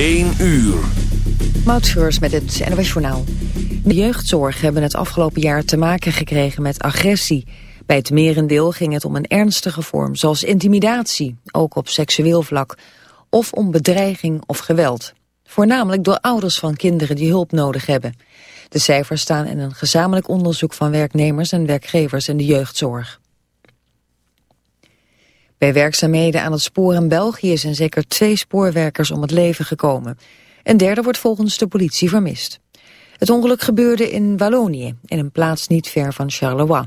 1 uur. Moutscheurs met het NOS Journaal. De jeugdzorg hebben het afgelopen jaar te maken gekregen met agressie. Bij het merendeel ging het om een ernstige vorm, zoals intimidatie, ook op seksueel vlak, of om bedreiging of geweld. Voornamelijk door ouders van kinderen die hulp nodig hebben. De cijfers staan in een gezamenlijk onderzoek van werknemers en werkgevers in de jeugdzorg. Bij werkzaamheden aan het spoor in België zijn zeker twee spoorwerkers om het leven gekomen. Een derde wordt volgens de politie vermist. Het ongeluk gebeurde in Wallonië, in een plaats niet ver van Charleroi.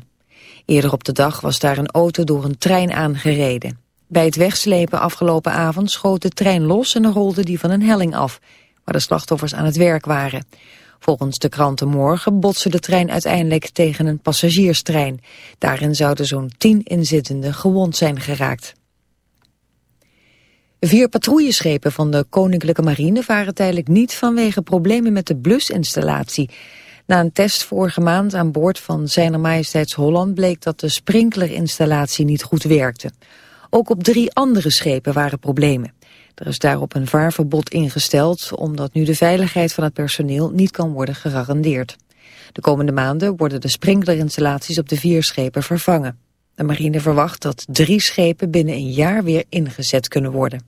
Eerder op de dag was daar een auto door een trein aangereden. Bij het wegslepen afgelopen avond schoot de trein los en rolde die van een helling af, waar de slachtoffers aan het werk waren. Volgens de kranten morgen botste de trein uiteindelijk tegen een passagierstrein. Daarin zouden zo'n tien inzittenden gewond zijn geraakt. Vier patrouilleschepen van de Koninklijke Marine varen tijdelijk niet vanwege problemen met de blusinstallatie. Na een test vorige maand aan boord van Zijner Majesteits Holland bleek dat de sprinklerinstallatie niet goed werkte. Ook op drie andere schepen waren problemen. Er is daarop een vaarverbod ingesteld omdat nu de veiligheid van het personeel niet kan worden gegarandeerd. De komende maanden worden de sprinklerinstallaties op de vier schepen vervangen. De marine verwacht dat drie schepen binnen een jaar weer ingezet kunnen worden.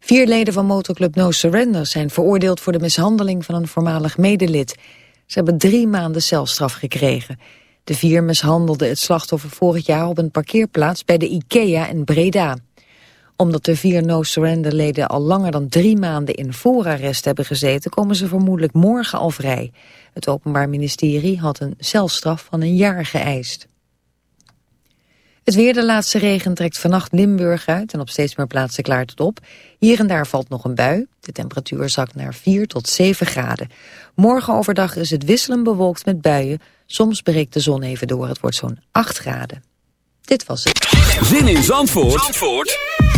Vier leden van motorclub No Surrender zijn veroordeeld voor de mishandeling van een voormalig medelid. Ze hebben drie maanden celstraf gekregen. De vier mishandelden het slachtoffer vorig jaar op een parkeerplaats bij de IKEA in Breda. Omdat de vier No Surrender leden al langer dan drie maanden in voorarrest hebben gezeten, komen ze vermoedelijk morgen al vrij. Het Openbaar Ministerie had een celstraf van een jaar geëist. Het weer, de laatste regen trekt vannacht Limburg uit en op steeds meer plaatsen klaart het op. Hier en daar valt nog een bui. De temperatuur zakt naar 4 tot 7 graden. Morgen overdag is het wisselend bewolkt met buien. Soms breekt de zon even door. Het wordt zo'n 8 graden. Dit was het. Zin in Zandvoort, Zandvoort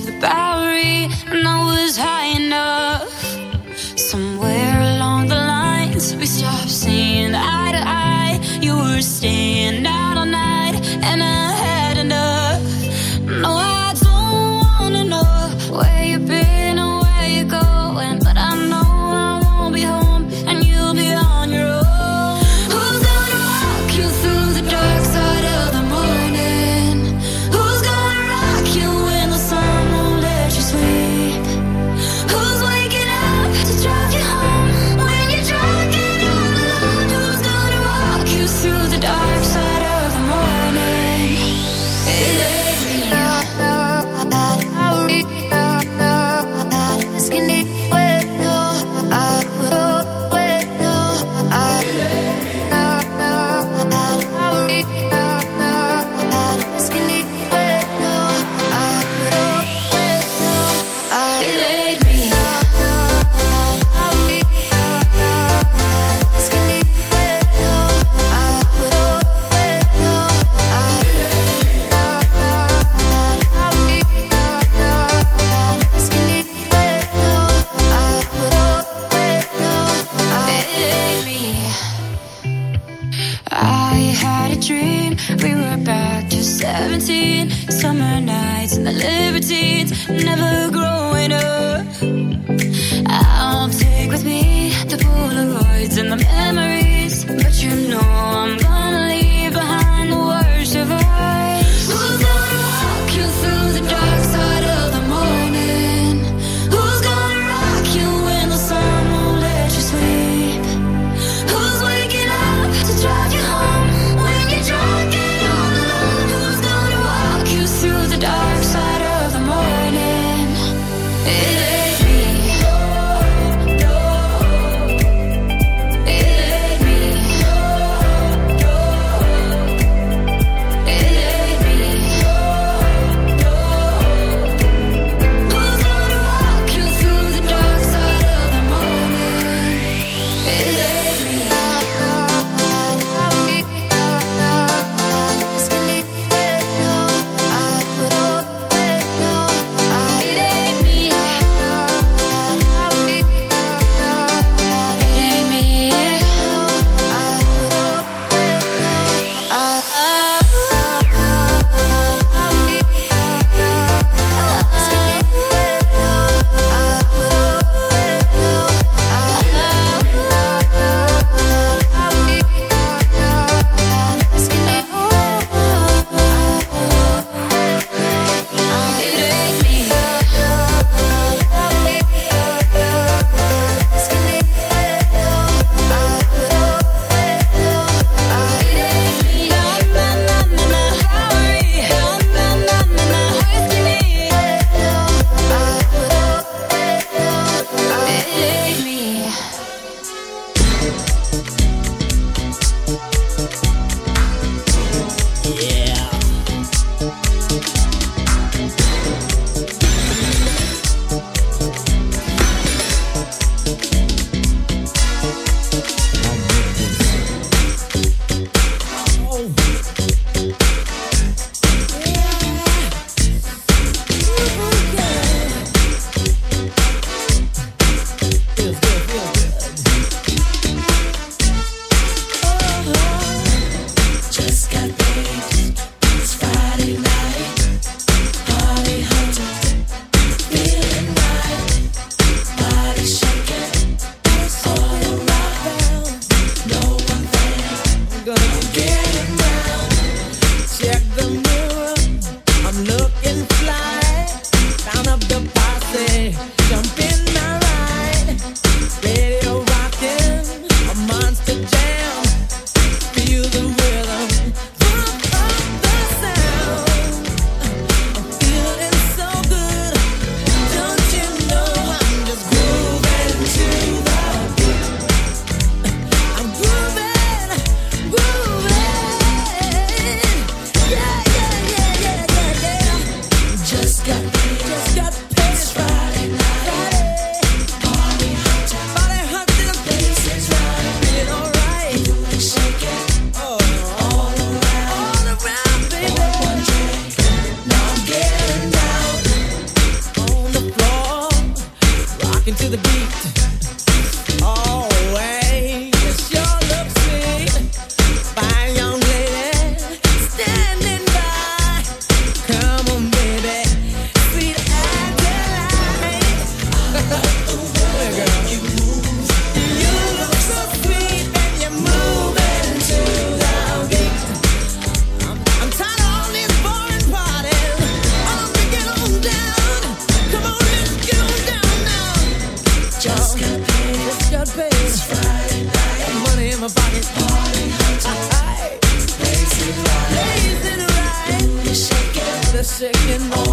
The Bowery, shaking. The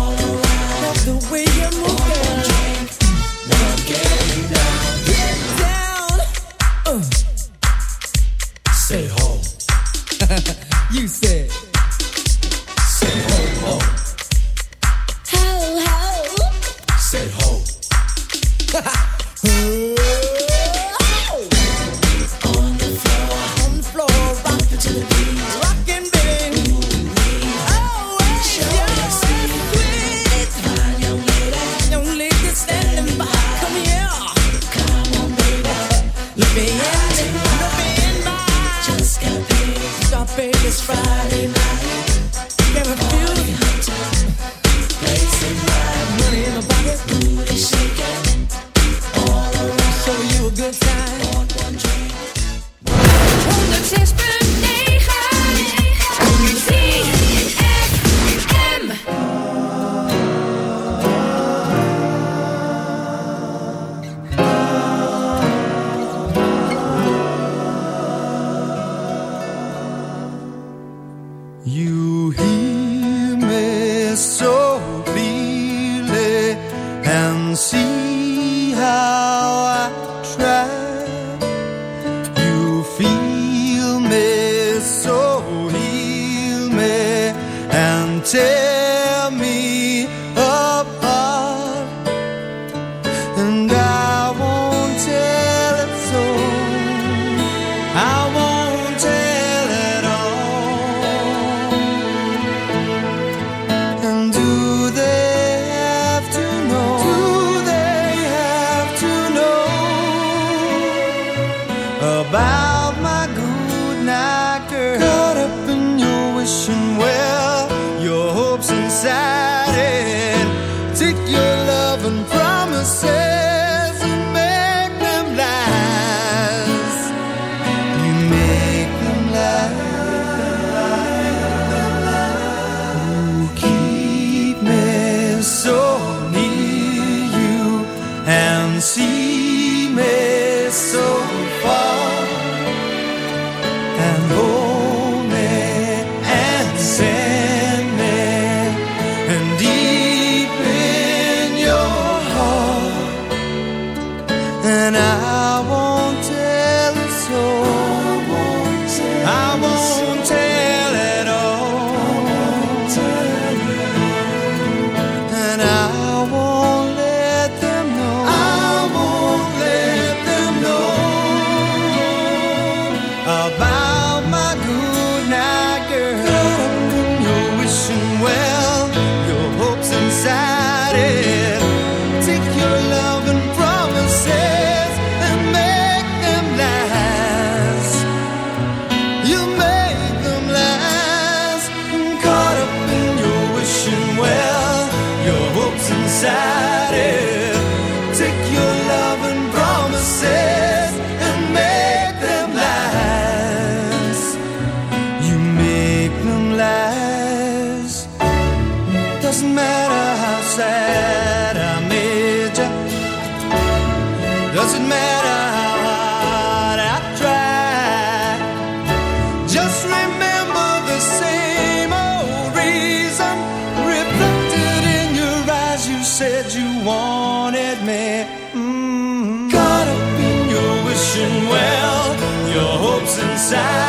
say side.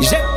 Jette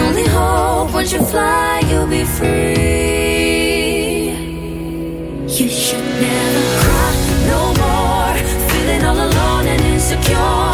only hope you fly, you'll be free. You should never cry no more, feeling all alone and insecure.